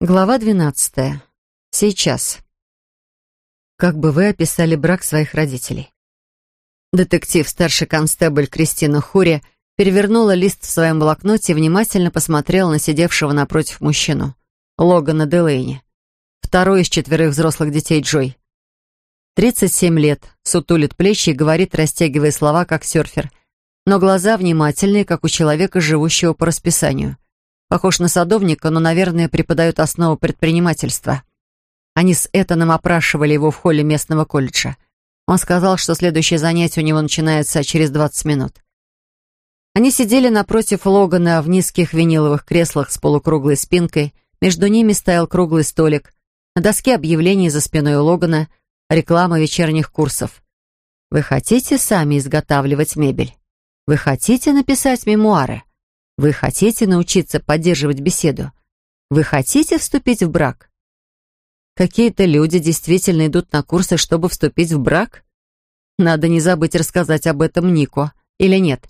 Глава двенадцатая. Сейчас. Как бы вы описали брак своих родителей? Детектив, старший констебль Кристина Хури, перевернула лист в своем блокноте и внимательно посмотрела на сидевшего напротив мужчину, Логана Делейни, второй из четверых взрослых детей Джой. 37 лет, сутулит плечи и говорит, растягивая слова, как серфер, но глаза внимательные, как у человека, живущего по расписанию – Похож на садовника, но, наверное, преподает основу предпринимательства. Они с Этаном опрашивали его в холле местного колледжа. Он сказал, что следующее занятие у него начинается через 20 минут. Они сидели напротив Логана в низких виниловых креслах с полукруглой спинкой. Между ними стоял круглый столик. На доске объявлений за спиной у Логана реклама вечерних курсов. Вы хотите сами изготавливать мебель? Вы хотите написать мемуары? Вы хотите научиться поддерживать беседу? Вы хотите вступить в брак? Какие-то люди действительно идут на курсы, чтобы вступить в брак? Надо не забыть рассказать об этом Нико. Или нет?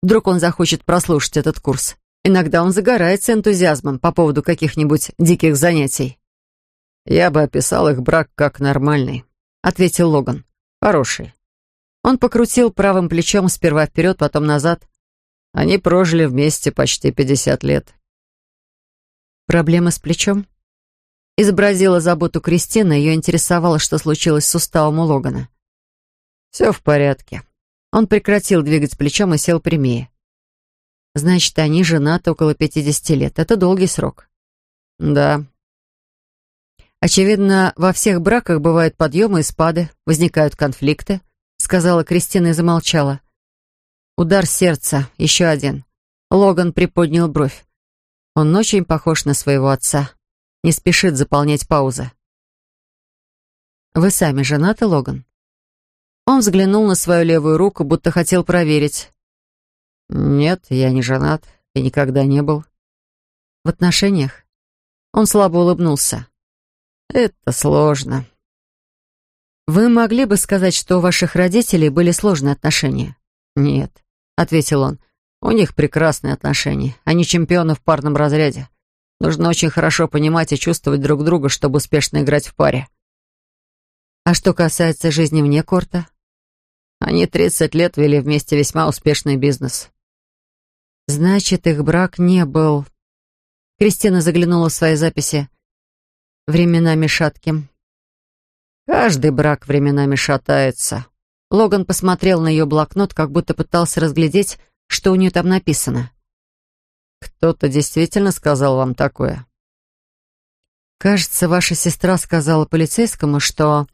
Вдруг он захочет прослушать этот курс. Иногда он загорается энтузиазмом по поводу каких-нибудь диких занятий. «Я бы описал их брак как нормальный», — ответил Логан. «Хороший». Он покрутил правым плечом сперва вперед, потом назад. Они прожили вместе почти пятьдесят лет. Проблема с плечом? Изобразила заботу Кристина, ее интересовало, что случилось с суставом у Логана. «Все в порядке». Он прекратил двигать плечом и сел прямее. «Значит, они женаты около пятидесяти лет. Это долгий срок». «Да». «Очевидно, во всех браках бывают подъемы и спады, возникают конфликты», сказала Кристина и замолчала. Удар сердца, еще один. Логан приподнял бровь. Он очень похож на своего отца. Не спешит заполнять паузы. «Вы сами женаты, Логан?» Он взглянул на свою левую руку, будто хотел проверить. «Нет, я не женат и никогда не был». «В отношениях?» Он слабо улыбнулся. «Это сложно». «Вы могли бы сказать, что у ваших родителей были сложные отношения?» «Нет», — ответил он. «У них прекрасные отношения. Они чемпионы в парном разряде. Нужно очень хорошо понимать и чувствовать друг друга, чтобы успешно играть в паре». «А что касается жизни вне корта?» «Они 30 лет вели вместе весьма успешный бизнес». «Значит, их брак не был...» Кристина заглянула в свои записи. «Временами шатким». «Каждый брак временами шатается», Логан посмотрел на ее блокнот, как будто пытался разглядеть, что у нее там написано. «Кто-то действительно сказал вам такое?» «Кажется, ваша сестра сказала полицейскому, что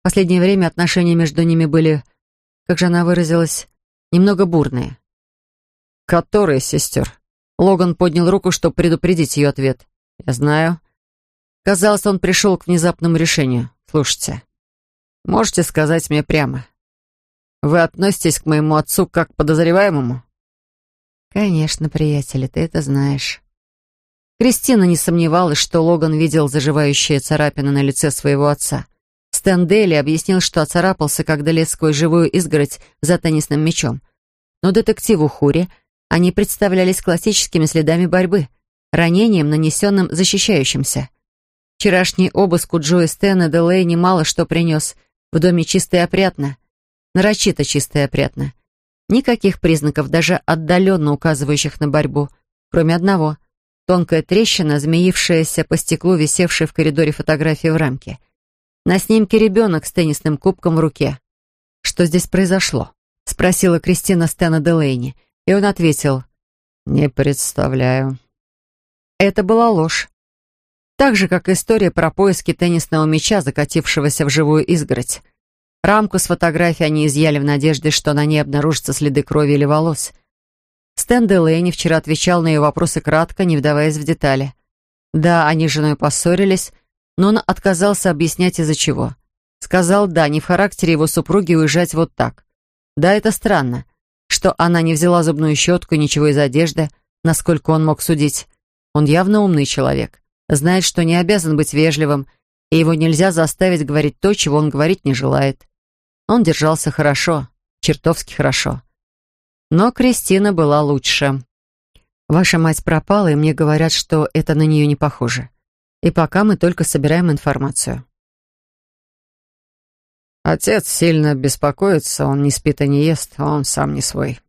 в последнее время отношения между ними были, как же она выразилась, немного бурные». «Которые сестер?» Логан поднял руку, чтобы предупредить ее ответ. «Я знаю». Казалось, он пришел к внезапному решению. «Слушайте, можете сказать мне прямо, вы относитесь к моему отцу как к подозреваемому?» «Конечно, приятель, ты это знаешь». Кристина не сомневалась, что Логан видел заживающие царапины на лице своего отца. Стэн Дейли объяснил, что оцарапался, когда лез сквозь живую изгородь за теннисным мячом. Но детективу Хури они представлялись классическими следами борьбы, ранением, нанесенным защищающимся. Вчерашний обыск у Джо и Стэна Делей немало что принес. В доме чисто и опрятно нарочито чистая и опрятно. Никаких признаков, даже отдаленно указывающих на борьбу, кроме одного — тонкая трещина, змеившаяся по стеклу, висевшей в коридоре фотографии в рамке. На снимке ребенок с теннисным кубком в руке. «Что здесь произошло?» — спросила Кристина Стэна Делейни, и он ответил «Не представляю». Это была ложь. Так же, как история про поиски теннисного мяча, закатившегося в живую изгородь. Рамку с фотографией они изъяли в надежде, что на ней обнаружатся следы крови или волос. Стэн Делейни вчера отвечал на ее вопросы кратко, не вдаваясь в детали. Да, они с женой поссорились, но он отказался объяснять из-за чего. Сказал, да, не в характере его супруги уезжать вот так. Да, это странно, что она не взяла зубную щетку и ничего из одежды, насколько он мог судить. Он явно умный человек, знает, что не обязан быть вежливым, и его нельзя заставить говорить то, чего он говорить не желает. Он держался хорошо, чертовски хорошо. Но Кристина была лучше. Ваша мать пропала, и мне говорят, что это на нее не похоже. И пока мы только собираем информацию. Отец сильно беспокоится, он не спит и не ест, а он сам не свой.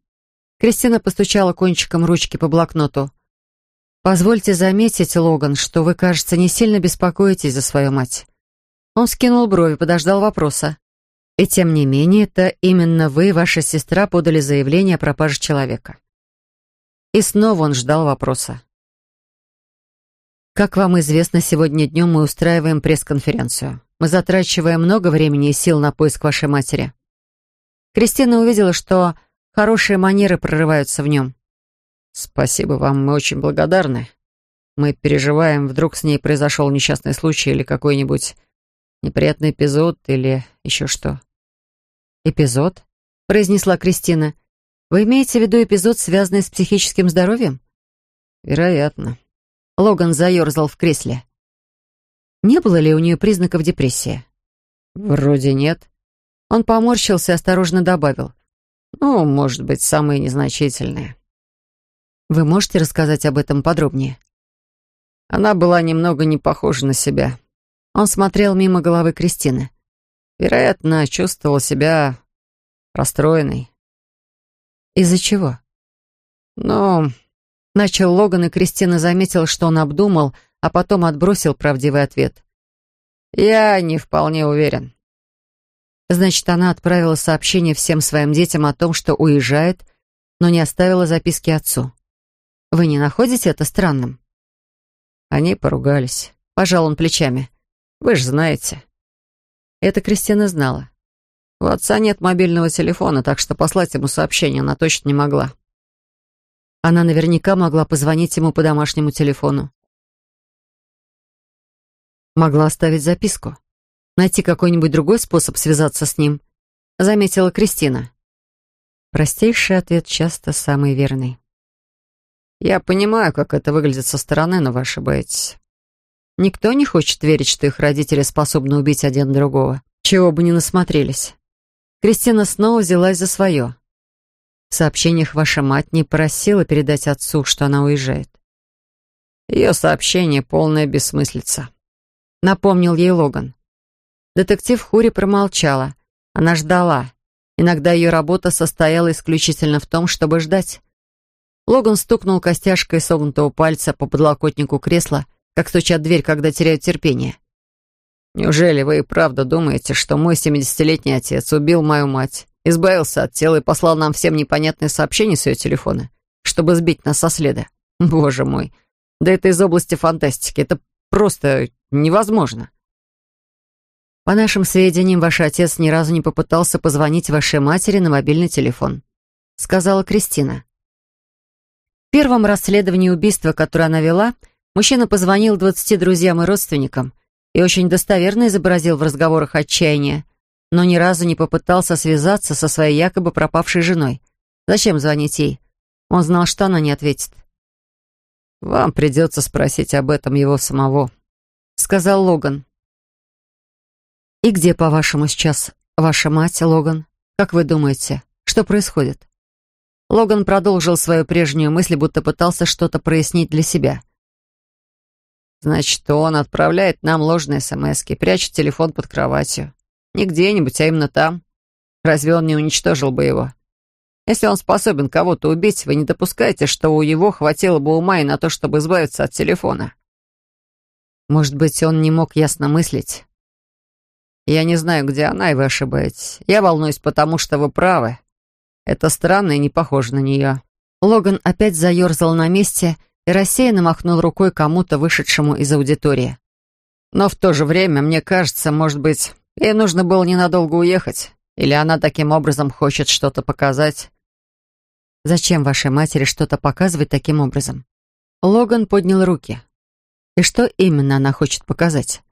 Кристина постучала кончиком ручки по блокноту. «Позвольте заметить, Логан, что вы, кажется, не сильно беспокоитесь за свою мать». Он скинул брови, подождал вопроса. «И тем не менее, это именно вы и ваша сестра подали заявление о пропаже человека». И снова он ждал вопроса. «Как вам известно, сегодня днем мы устраиваем пресс-конференцию. Мы затрачиваем много времени и сил на поиск вашей матери». Кристина увидела, что хорошие манеры прорываются в нем. «Спасибо вам, мы очень благодарны. Мы переживаем, вдруг с ней произошел несчастный случай или какой-нибудь неприятный эпизод или еще что». «Эпизод?» — произнесла Кристина. «Вы имеете в виду эпизод, связанный с психическим здоровьем?» «Вероятно». Логан заерзал в кресле. «Не было ли у нее признаков депрессии?» «Вроде нет». Он поморщился и осторожно добавил. «Ну, может быть, самые незначительные». Вы можете рассказать об этом подробнее? Она была немного не похожа на себя. Он смотрел мимо головы Кристины. Вероятно, чувствовала себя расстроенной. Из-за чего? Ну, начал Логан, и Кристина заметила, что он обдумал, а потом отбросил правдивый ответ. Я не вполне уверен. Значит, она отправила сообщение всем своим детям о том, что уезжает, но не оставила записки отцу. Вы не находите это странным?» Они поругались. Пожал он плечами. «Вы же знаете». Это Кристина знала. У отца нет мобильного телефона, так что послать ему сообщение она точно не могла. Она наверняка могла позвонить ему по домашнему телефону. Могла оставить записку. Найти какой-нибудь другой способ связаться с ним, заметила Кристина. Простейший ответ часто самый верный. Я понимаю, как это выглядит со стороны, но вы ошибаетесь. Никто не хочет верить, что их родители способны убить один другого, чего бы ни насмотрелись. Кристина снова взялась за свое. В сообщениях ваша мать не просила передать отцу, что она уезжает. Ее сообщение — полная бессмыслица. Напомнил ей Логан. Детектив Хури промолчала. Она ждала. Иногда ее работа состояла исключительно в том, чтобы ждать. Логан стукнул костяшкой согнутого пальца по подлокотнику кресла, как стучат дверь, когда теряют терпение. «Неужели вы и правда думаете, что мой семидесятилетний отец убил мою мать, избавился от тела и послал нам всем непонятные сообщения с ее телефона, чтобы сбить нас со следа? Боже мой! Да это из области фантастики. Это просто невозможно!» «По нашим сведениям, ваш отец ни разу не попытался позвонить вашей матери на мобильный телефон», — сказала Кристина первом расследовании убийства, которое она вела, мужчина позвонил двадцати друзьям и родственникам и очень достоверно изобразил в разговорах отчаяние, но ни разу не попытался связаться со своей якобы пропавшей женой. Зачем звонить ей? Он знал, что она не ответит. «Вам придется спросить об этом его самого», — сказал Логан. «И где, по-вашему, сейчас ваша мать, Логан? Как вы думаете, что происходит?» Логан продолжил свою прежнюю мысль, будто пытался что-то прояснить для себя. «Значит, он отправляет нам ложные смски, прячет телефон под кроватью. Не где-нибудь, а именно там. Разве он не уничтожил бы его? Если он способен кого-то убить, вы не допускаете, что у его хватило бы ума и на то, чтобы избавиться от телефона?» «Может быть, он не мог ясно мыслить?» «Я не знаю, где она, и вы ошибаетесь. Я волнуюсь, потому что вы правы. Это странно и не похоже на нее». Логан опять заерзал на месте и рассеянно махнул рукой кому-то, вышедшему из аудитории. «Но в то же время, мне кажется, может быть, ей нужно было ненадолго уехать. Или она таким образом хочет что-то показать». «Зачем вашей матери что-то показывать таким образом?» Логан поднял руки. «И что именно она хочет показать?»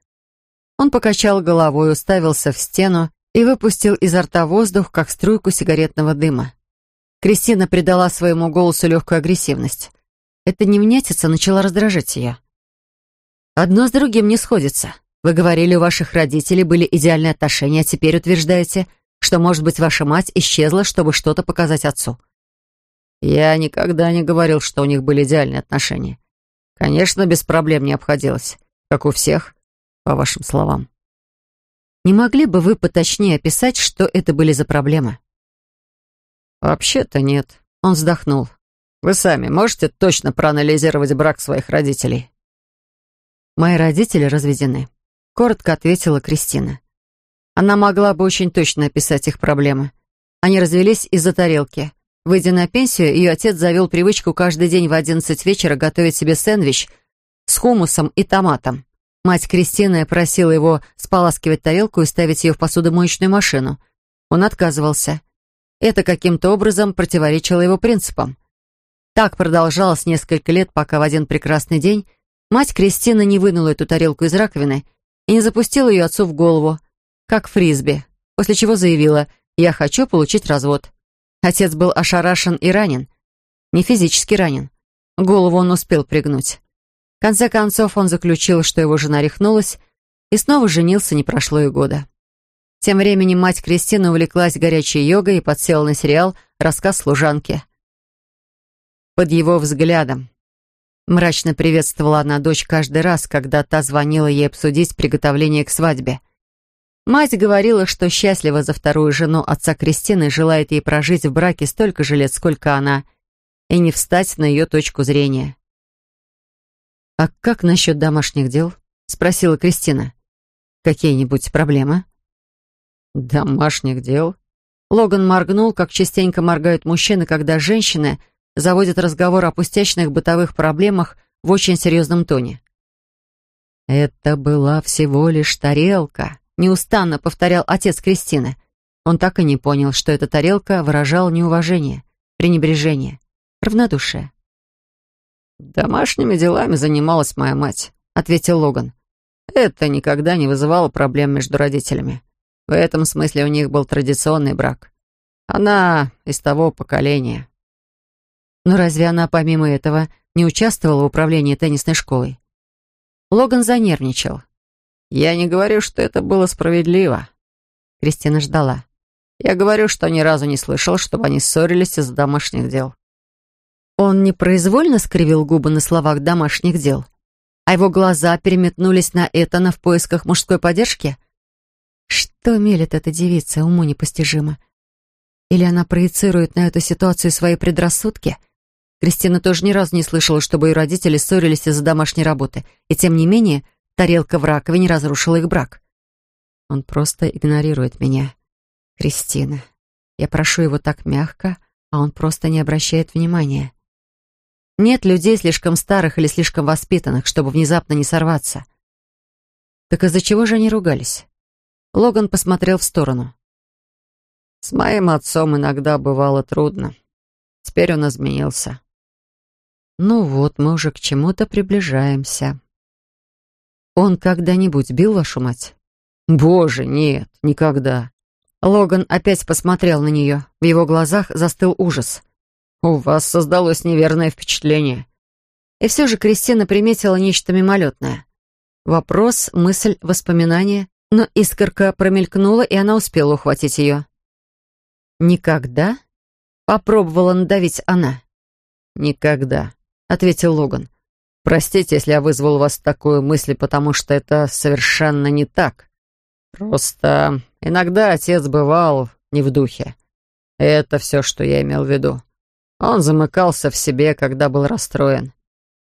Он покачал головой, уставился в стену и выпустил изо рта воздух, как струйку сигаретного дыма. Кристина придала своему голосу легкую агрессивность. Эта невнятица начала раздражать ее. «Одно с другим не сходится. Вы говорили, у ваших родителей были идеальные отношения, а теперь утверждаете, что, может быть, ваша мать исчезла, чтобы что-то показать отцу». «Я никогда не говорил, что у них были идеальные отношения. Конечно, без проблем не обходилось. как у всех, по вашим словам. Не могли бы вы поточнее описать, что это были за проблемы? Вообще-то нет. Он вздохнул. Вы сами можете точно проанализировать брак своих родителей? Мои родители разведены. Коротко ответила Кристина. Она могла бы очень точно описать их проблемы. Они развелись из-за тарелки. Выйдя на пенсию, ее отец завел привычку каждый день в одиннадцать вечера готовить себе сэндвич с хумусом и томатом. Мать Кристины просила его споласкивать тарелку и ставить ее в посудомоечную машину. Он отказывался. Это каким-то образом противоречило его принципам. Так продолжалось несколько лет, пока в один прекрасный день мать Кристины не вынула эту тарелку из раковины и не запустила ее отцу в голову, как фрисби, после чего заявила «Я хочу получить развод». Отец был ошарашен и ранен. Не физически ранен. Голову он успел пригнуть. В конце концов, он заключил, что его жена рехнулась, и снова женился, не прошло и года. Тем временем мать Кристины увлеклась горячей йогой и подсела на сериал «Рассказ служанки». Под его взглядом мрачно приветствовала она дочь каждый раз, когда та звонила ей обсудить приготовление к свадьбе. Мать говорила, что счастлива за вторую жену отца Кристины желает ей прожить в браке столько же лет, сколько она, и не встать на ее точку зрения. «А как насчет домашних дел?» — спросила Кристина. «Какие-нибудь проблемы?» «Домашних дел?» Логан моргнул, как частенько моргают мужчины, когда женщины заводят разговор о пустячных бытовых проблемах в очень серьезном тоне. «Это была всего лишь тарелка», — неустанно повторял отец Кристины. Он так и не понял, что эта тарелка выражала неуважение, пренебрежение, равнодушие. «Домашними делами занималась моя мать», — ответил Логан. «Это никогда не вызывало проблем между родителями. В этом смысле у них был традиционный брак. Она из того поколения». Но разве она, помимо этого, не участвовала в управлении теннисной школой? Логан занервничал. «Я не говорю, что это было справедливо». Кристина ждала. «Я говорю, что ни разу не слышал, чтобы они ссорились из-за домашних дел». Он непроизвольно скривил губы на словах домашних дел, а его глаза переметнулись на Этана в поисках мужской поддержки. Что мелет эта девица, уму непостижимо. Или она проецирует на эту ситуацию свои предрассудки? Кристина тоже ни разу не слышала, чтобы ее родители ссорились из-за домашней работы, и тем не менее тарелка в раковине разрушила их брак. Он просто игнорирует меня. Кристина. Я прошу его так мягко, а он просто не обращает внимания. Нет людей слишком старых или слишком воспитанных, чтобы внезапно не сорваться. Так из-за чего же они ругались? Логан посмотрел в сторону. С моим отцом иногда бывало трудно. Теперь он изменился. Ну вот, мы уже к чему-то приближаемся. Он когда-нибудь бил вашу мать? Боже, нет, никогда. Логан опять посмотрел на нее. В его глазах застыл ужас. «У вас создалось неверное впечатление». И все же Кристина приметила нечто мимолетное. Вопрос, мысль, воспоминание, но искорка промелькнула, и она успела ухватить ее. «Никогда?» — попробовала надавить она. «Никогда», — ответил Логан. «Простите, если я вызвал у вас такую мысль, потому что это совершенно не так. Просто иногда отец бывал не в духе. Это все, что я имел в виду. Он замыкался в себе, когда был расстроен,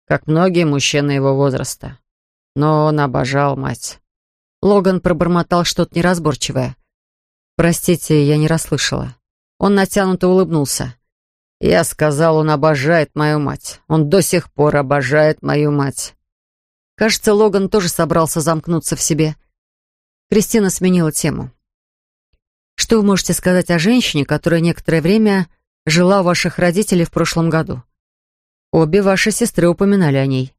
как многие мужчины его возраста. Но он обожал мать. Логан пробормотал что-то неразборчивое. «Простите, я не расслышала». Он натянуто улыбнулся. «Я сказал, он обожает мою мать. Он до сих пор обожает мою мать». Кажется, Логан тоже собрался замкнуться в себе. Кристина сменила тему. «Что вы можете сказать о женщине, которая некоторое время жила у ваших родителей в прошлом году. Обе ваши сестры упоминали о ней».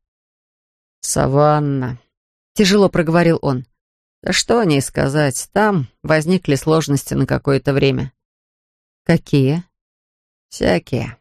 «Саванна», — тяжело проговорил он. «Да что о ней сказать? Там возникли сложности на какое-то время». «Какие?» «Всякие.